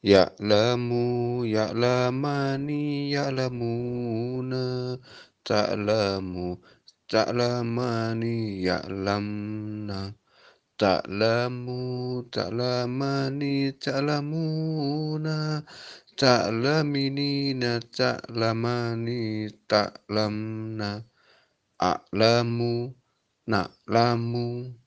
Ya'lamu ya'lamani ya'lamuna. Ta'lamu ta'lamani ya'lamna. Ta'lamu ta'lamani ta'lamuna. Ta'laminina ta'lamani ta'lamna. A'lamu na'lamu.